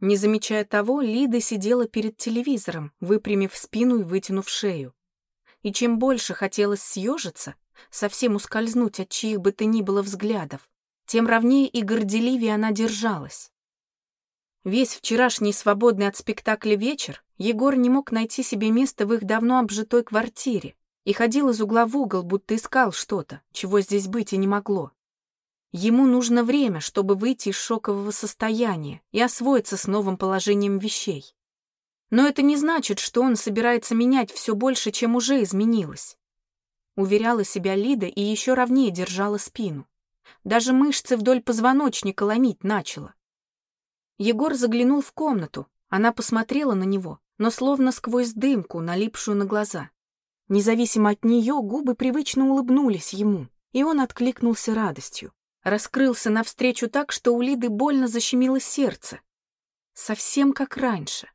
Не замечая того, Лида сидела перед телевизором, выпрямив спину и вытянув шею. И чем больше хотелось съежиться, совсем ускользнуть от чьих бы то ни было взглядов, тем ровнее и горделивее она держалась. Весь вчерашний свободный от спектакля вечер Егор не мог найти себе места в их давно обжитой квартире и ходил из угла в угол, будто искал что-то, чего здесь быть и не могло. Ему нужно время, чтобы выйти из шокового состояния и освоиться с новым положением вещей. Но это не значит, что он собирается менять все больше, чем уже изменилось. Уверяла себя Лида и еще ровнее держала спину. Даже мышцы вдоль позвоночника ломить начала. Егор заглянул в комнату. Она посмотрела на него, но словно сквозь дымку, налипшую на глаза. Независимо от нее, губы привычно улыбнулись ему, и он откликнулся радостью раскрылся навстречу так, что у Лиды больно защемило сердце. Совсем как раньше.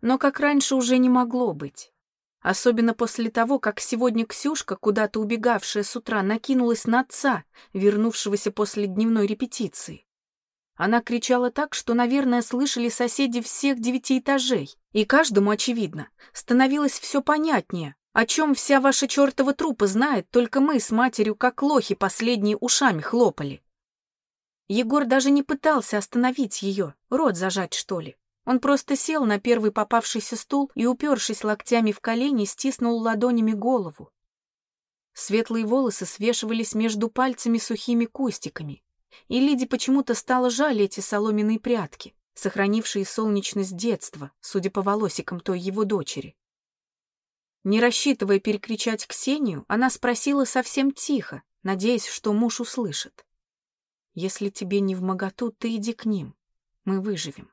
Но как раньше уже не могло быть. Особенно после того, как сегодня Ксюшка, куда-то убегавшая с утра, накинулась на отца, вернувшегося после дневной репетиции. Она кричала так, что, наверное, слышали соседи всех девяти этажей, и каждому, очевидно, становилось все понятнее, о чем вся ваша чертова трупа знает, только мы с матерью как лохи последние ушами хлопали. Егор даже не пытался остановить ее, рот зажать, что ли. Он просто сел на первый попавшийся стул и, упершись локтями в колени, стиснул ладонями голову. Светлые волосы свешивались между пальцами сухими кустиками, и Лиде почему-то стало жаль эти соломенные прятки, сохранившие солнечность детства, судя по волосикам той его дочери. Не рассчитывая перекричать Ксению, она спросила совсем тихо, надеясь, что муж услышит. «Если тебе не в моготу, ты иди к ним. Мы выживем».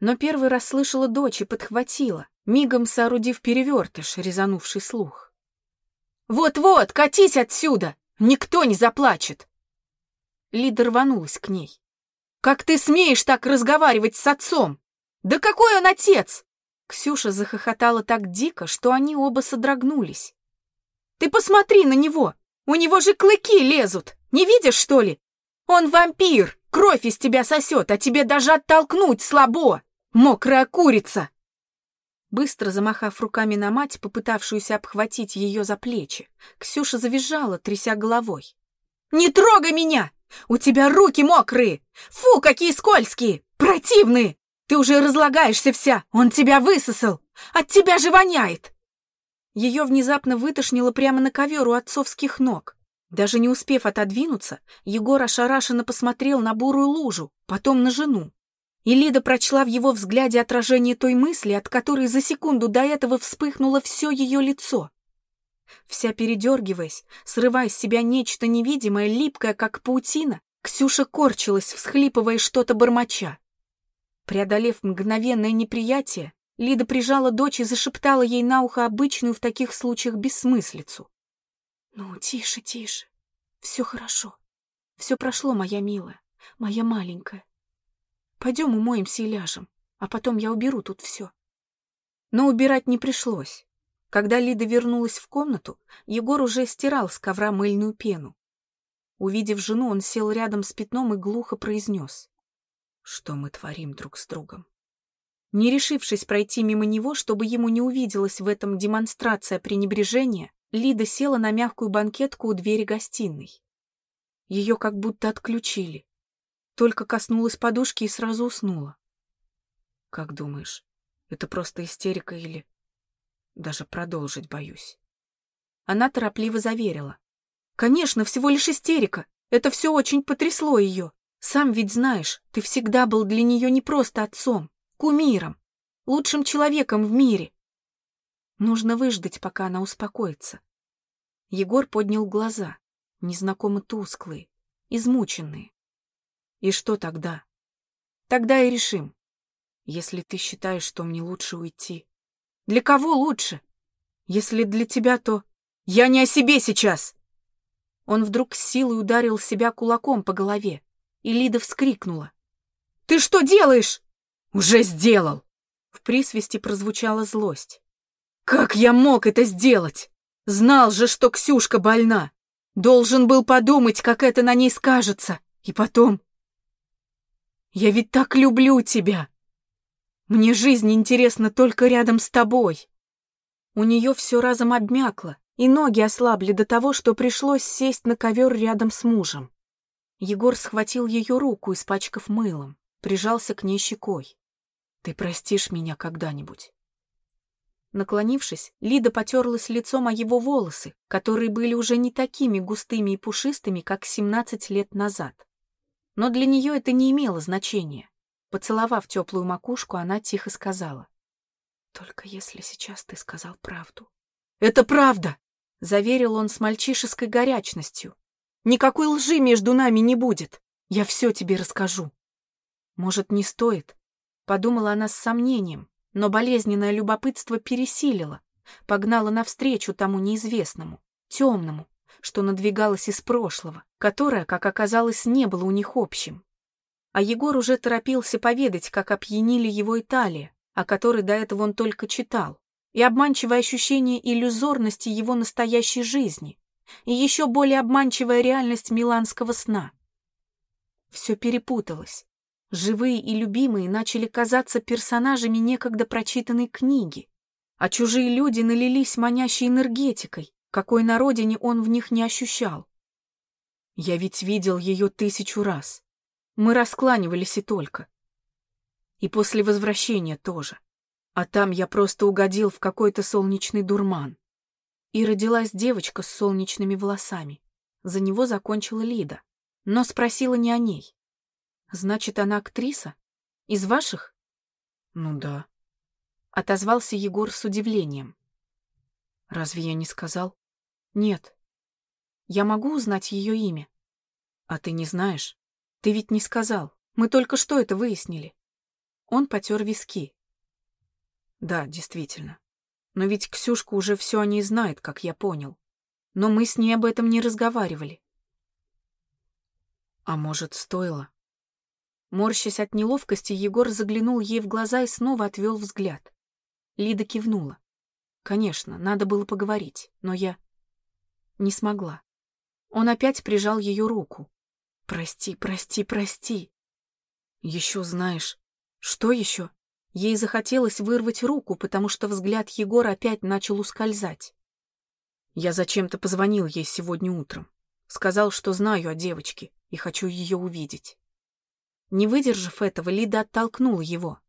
Но первый раз слышала дочь и подхватила, мигом соорудив перевертыш, резанувший слух. «Вот-вот, катись отсюда! Никто не заплачет!» Лида рванулась к ней. «Как ты смеешь так разговаривать с отцом? Да какой он отец? Ксюша захохотала так дико, что они оба содрогнулись. «Ты посмотри на него! У него же клыки лезут! Не видишь, что ли? Он вампир! Кровь из тебя сосет, а тебе даже оттолкнуть слабо! Мокрая курица!» Быстро замахав руками на мать, попытавшуюся обхватить ее за плечи, Ксюша завизжала, тряся головой. «Не трогай меня! У тебя руки мокрые! Фу, какие скользкие! Противные! Ты уже разлагаешься вся, он тебя высосал, от тебя же воняет!» Ее внезапно вытошнило прямо на ковер у отцовских ног. Даже не успев отодвинуться, Егор ошарашенно посмотрел на бурую лужу, потом на жену. И Лида прочла в его взгляде отражение той мысли, от которой за секунду до этого вспыхнуло все ее лицо. Вся передергиваясь, срывая с себя нечто невидимое, липкое, как паутина, Ксюша корчилась, всхлипывая что-то бормоча. Преодолев мгновенное неприятие, Лида прижала дочь и зашептала ей на ухо обычную в таких случаях бессмыслицу. «Ну, тише, тише. Все хорошо. Все прошло, моя милая, моя маленькая. Пойдем умоемся и ляжем, а потом я уберу тут все». Но убирать не пришлось. Когда Лида вернулась в комнату, Егор уже стирал с ковра мыльную пену. Увидев жену, он сел рядом с пятном и глухо произнес. Что мы творим друг с другом? Не решившись пройти мимо него, чтобы ему не увиделась в этом демонстрация пренебрежения, Лида села на мягкую банкетку у двери гостиной. Ее как будто отключили. Только коснулась подушки и сразу уснула. Как думаешь, это просто истерика или... Даже продолжить боюсь. Она торопливо заверила. Конечно, всего лишь истерика. Это все очень потрясло ее. Сам ведь знаешь, ты всегда был для нее не просто отцом, кумиром, лучшим человеком в мире. Нужно выждать, пока она успокоится. Егор поднял глаза, незнакомо тусклые, измученные. И что тогда? Тогда и решим. Если ты считаешь, что мне лучше уйти. Для кого лучше? Если для тебя, то... Я не о себе сейчас! Он вдруг с силой ударил себя кулаком по голове и Лида вскрикнула. «Ты что делаешь?» «Уже сделал!» В присвисте прозвучала злость. «Как я мог это сделать? Знал же, что Ксюшка больна. Должен был подумать, как это на ней скажется. И потом...» Я ведь так люблю тебя! Мне жизнь интересна только рядом с тобой!» У нее все разом обмякло, и ноги ослабли до того, что пришлось сесть на ковер рядом с мужем. Егор схватил ее руку, испачкав мылом, прижался к ней щекой. «Ты простишь меня когда-нибудь?» Наклонившись, Лида потерлась лицом о его волосы, которые были уже не такими густыми и пушистыми, как 17 лет назад. Но для нее это не имело значения. Поцеловав теплую макушку, она тихо сказала. «Только если сейчас ты сказал правду». «Это правда!» — заверил он с мальчишеской горячностью. «Никакой лжи между нами не будет. Я все тебе расскажу». «Может, не стоит?» — подумала она с сомнением, но болезненное любопытство пересилило, погнало навстречу тому неизвестному, темному, что надвигалось из прошлого, которое, как оказалось, не было у них общим. А Егор уже торопился поведать, как опьянили его Италия, о которой до этого он только читал, и обманчивое ощущение иллюзорности его настоящей жизни, и еще более обманчивая реальность миланского сна. Все перепуталось. Живые и любимые начали казаться персонажами некогда прочитанной книги, а чужие люди налились манящей энергетикой, какой на родине он в них не ощущал. Я ведь видел ее тысячу раз. Мы раскланивались и только. И после возвращения тоже. А там я просто угодил в какой-то солнечный дурман. И родилась девочка с солнечными волосами. За него закончила Лида, но спросила не о ней. Значит, она актриса? Из ваших? Ну да. Отозвался Егор с удивлением. Разве я не сказал? Нет. Я могу узнать ее имя? А ты не знаешь? Ты ведь не сказал. Мы только что это выяснили. Он потер виски. Да, действительно. Но ведь Ксюшка уже все о ней знает, как я понял. Но мы с ней об этом не разговаривали. А может, стоило? Морщась от неловкости, Егор заглянул ей в глаза и снова отвел взгляд. Лида кивнула. Конечно, надо было поговорить, но я не смогла. Он опять прижал ее руку. Прости, прости, прости. Еще знаешь. Что еще? Ей захотелось вырвать руку, потому что взгляд Егора опять начал ускользать. Я зачем-то позвонил ей сегодня утром. Сказал, что знаю о девочке и хочу ее увидеть. Не выдержав этого, Лида оттолкнула его.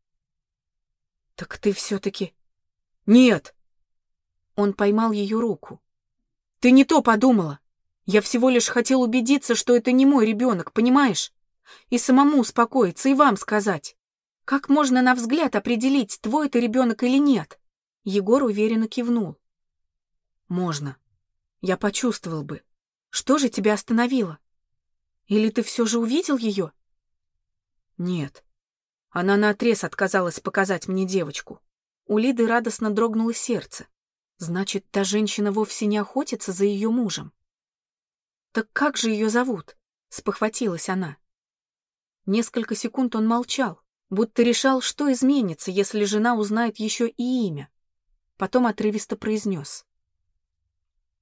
«Так ты все-таки...» «Нет!» Он поймал ее руку. «Ты не то подумала. Я всего лишь хотел убедиться, что это не мой ребенок, понимаешь? И самому успокоиться, и вам сказать. Как можно на взгляд определить, твой это ребенок или нет?» Егор уверенно кивнул. «Можно. Я почувствовал бы. Что же тебя остановило? Или ты все же увидел ее?» Нет. Она наотрез отказалась показать мне девочку. У Лиды радостно дрогнуло сердце. Значит, та женщина вовсе не охотится за ее мужем. «Так как же ее зовут?» — спохватилась она. Несколько секунд он молчал, будто решал, что изменится, если жена узнает еще и имя. Потом отрывисто произнес.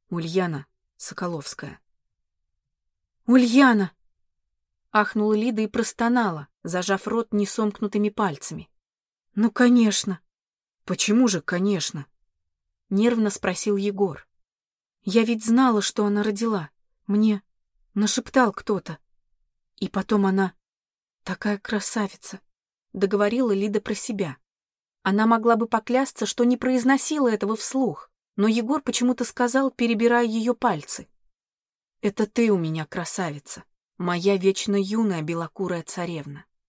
«Ульяна Соколовская». «Ульяна!» — ахнула Лида и простонала, зажав рот несомкнутыми пальцами. «Ну, конечно!» «Почему же, конечно?» — нервно спросил Егор. «Я ведь знала, что она родила. Мне нашептал кто-то. И потом она... Такая красавица!» — договорила Лида про себя. Она могла бы поклясться, что не произносила этого вслух, но Егор почему-то сказал, перебирая ее пальцы. «Это ты у меня красавица, моя вечно юная белокурая царевна».